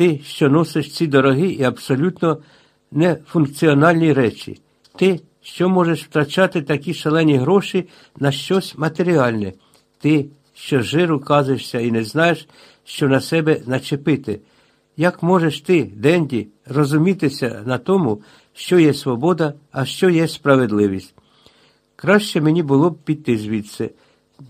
Ти, що носиш ці дорогі і абсолютно нефункціональні речі. Ти, що можеш втрачати такі шалені гроші на щось матеріальне. Ти, що жиру казишся і не знаєш, що на себе начепити. Як можеш ти, Денді, розумітися на тому, що є свобода, а що є справедливість? Краще мені було б піти звідси.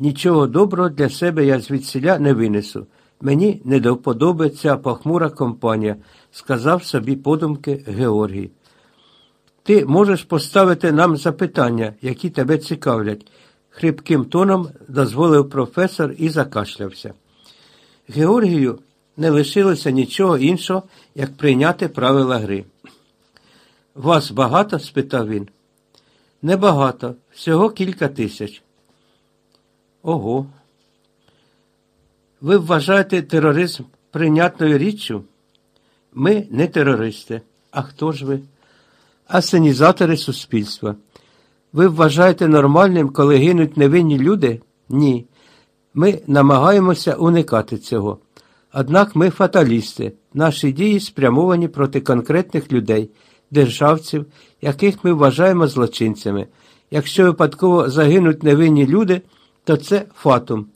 Нічого доброго для себе я звідсіля не винесу. Мені не до вподоби похмура компанія, сказав собі подумки Георгій. Ти можеш поставити нам запитання, які тебе цікавлять, хрипким тоном дозволив професор і закашлявся. Георгію не лишилося нічого іншого, як прийняти правила гри. Вас багато? спитав він. Небагато, всього кілька тисяч. Ого. Ви вважаєте тероризм прийнятною річчю? Ми не терористи. А хто ж ви? Асенізатори суспільства. Ви вважаєте нормальним, коли гинуть невинні люди? Ні. Ми намагаємося уникати цього. Однак ми фаталісти, наші дії спрямовані проти конкретних людей, державців, яких ми вважаємо злочинцями. Якщо випадково загинуть невинні люди, то це фатум.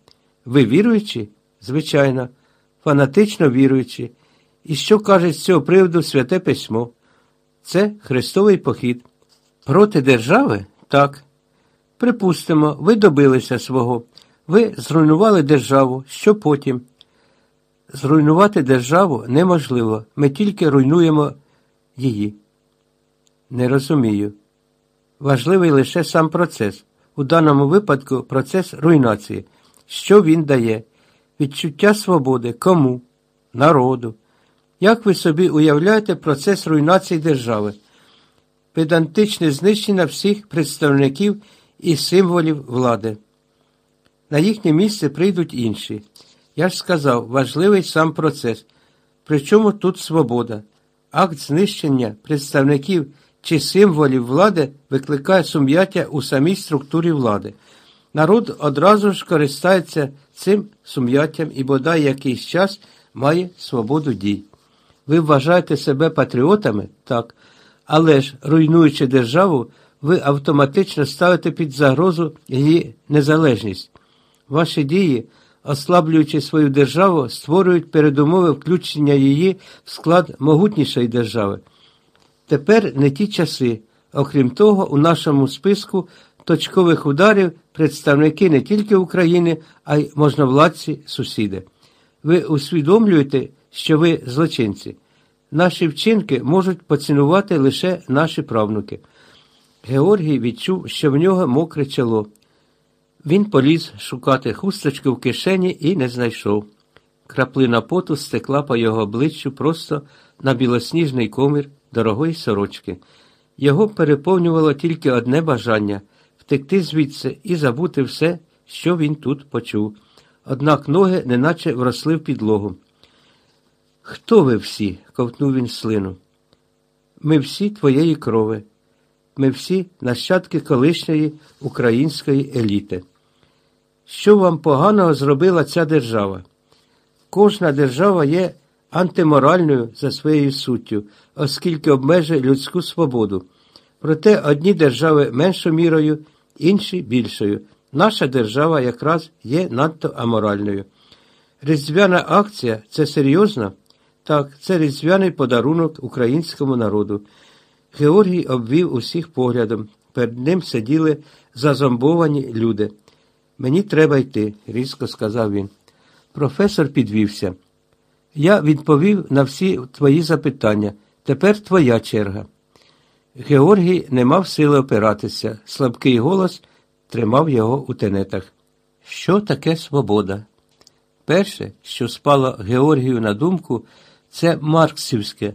Ви віруючі? Звичайно, фанатично віруючі. І що каже з цього приводу Святе Письмо? Це Христовий похід. Проти держави? Так. Припустимо, ви добилися свого. Ви зруйнували державу. Що потім? Зруйнувати державу неможливо. Ми тільки руйнуємо її. Не розумію. Важливий лише сам процес. У даному випадку процес руйнації. Що він дає? Відчуття свободи кому? Народу. Як ви собі уявляєте процес руйнації держави? Педантичне знищення всіх представників і символів влади. На їхнє місце прийдуть інші. Я ж сказав, важливий сам процес. Причому тут свобода. Акт знищення представників чи символів влади викликає сум'яття у самій структурі влади. Народ одразу ж користається цим сум'яттям і бодай якийсь час має свободу дій. Ви вважаєте себе патріотами? Так. Але ж, руйнуючи державу, ви автоматично ставите під загрозу її незалежність. Ваші дії, ослаблюючи свою державу, створюють передумови включення її в склад могутнішої держави. Тепер не ті часи. Окрім того, у нашому списку точкових ударів представники не тільки України, а й можновладці сусіди. Ви усвідомлюєте, що ви злочинці. Наші вчинки можуть поцінувати лише наші правнуки. Георгій відчув, що в нього мокре чоло. Він поліз шукати хусточку в кишені і не знайшов. Краплина поту стекла по його обличчю просто на білосніжний комір дорогої сорочки. Його переповнювало тільки одне бажання втекти звідси і забути все, що він тут почув. Однак ноги неначе вросли в підлогу. Хто ви всі? ковтнув він слину. Ми всі твоєї крови. Ми всі нащадки колишньої української еліти. Що вам поганого зробила ця держава? Кожна держава є антиморальною за своєю суттю, оскільки обмежує людську свободу. Проте одні держави меншою мірою, інші більшою. Наша держава якраз є надто аморальною. Різдвяна акція це серйозно? Так, це різдвяний подарунок українському народу. Георгій обвів усіх поглядом. Перед ним сиділи зазомбовані люди. Мені треба йти, різко сказав він. Професор підвівся. Я відповів на всі твої запитання. Тепер твоя черга. Георгій не мав сили опиратися. Слабкий голос тримав його у тенетах. Що таке свобода? Перше, що спало Георгію на думку, це марксівське,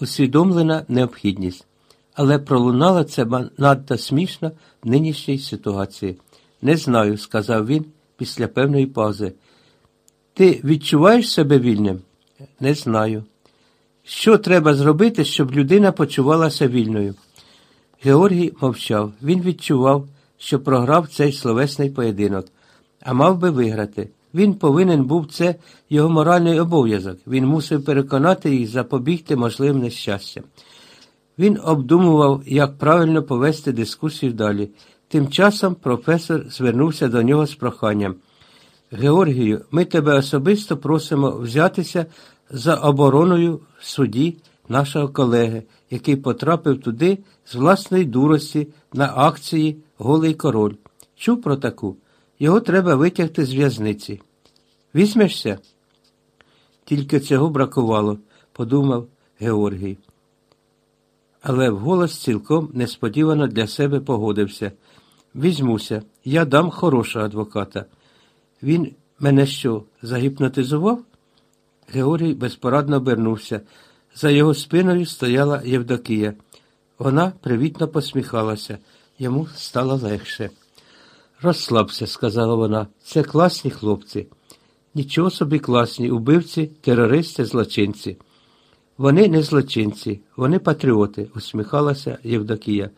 усвідомлена необхідність. Але пролунало це надто смішно в нинішній ситуації. Не знаю, сказав він після певної паузи. Ти відчуваєш себе вільним? Не знаю. Що треба зробити, щоб людина почувалася вільною? Георгій мовчав. Він відчував, що програв цей словесний поєдинок, а мав би виграти. Він повинен був це його моральний обов'язок. Він мусив переконати їх запобігти можливим нещастям. Він обдумував, як правильно повести дискусію далі. Тим часом професор звернувся до нього з проханням. Георгію, ми тебе особисто просимо взятися за обороною в суді нашого колеги, який потрапив туди з власної дурості на акції Голий король. Чув про таку? Його треба витягти з в'язниці. Візьмешся? Тільки цього бракувало, подумав Георгій. Але вголос цілком несподівано для себе погодився. Візьмуся, я дам хорошого адвоката. Він мене що, загіпнотизував? Георгій безпорадно обернувся. За його спиною стояла Євдокія. Вона привітно посміхалася. Йому стало легше. Розслабся, сказала вона. Це класні хлопці. Нічого собі класні, убивці, терористи, злочинці. Вони не злочинці, вони патріоти, усміхалася Євдокія.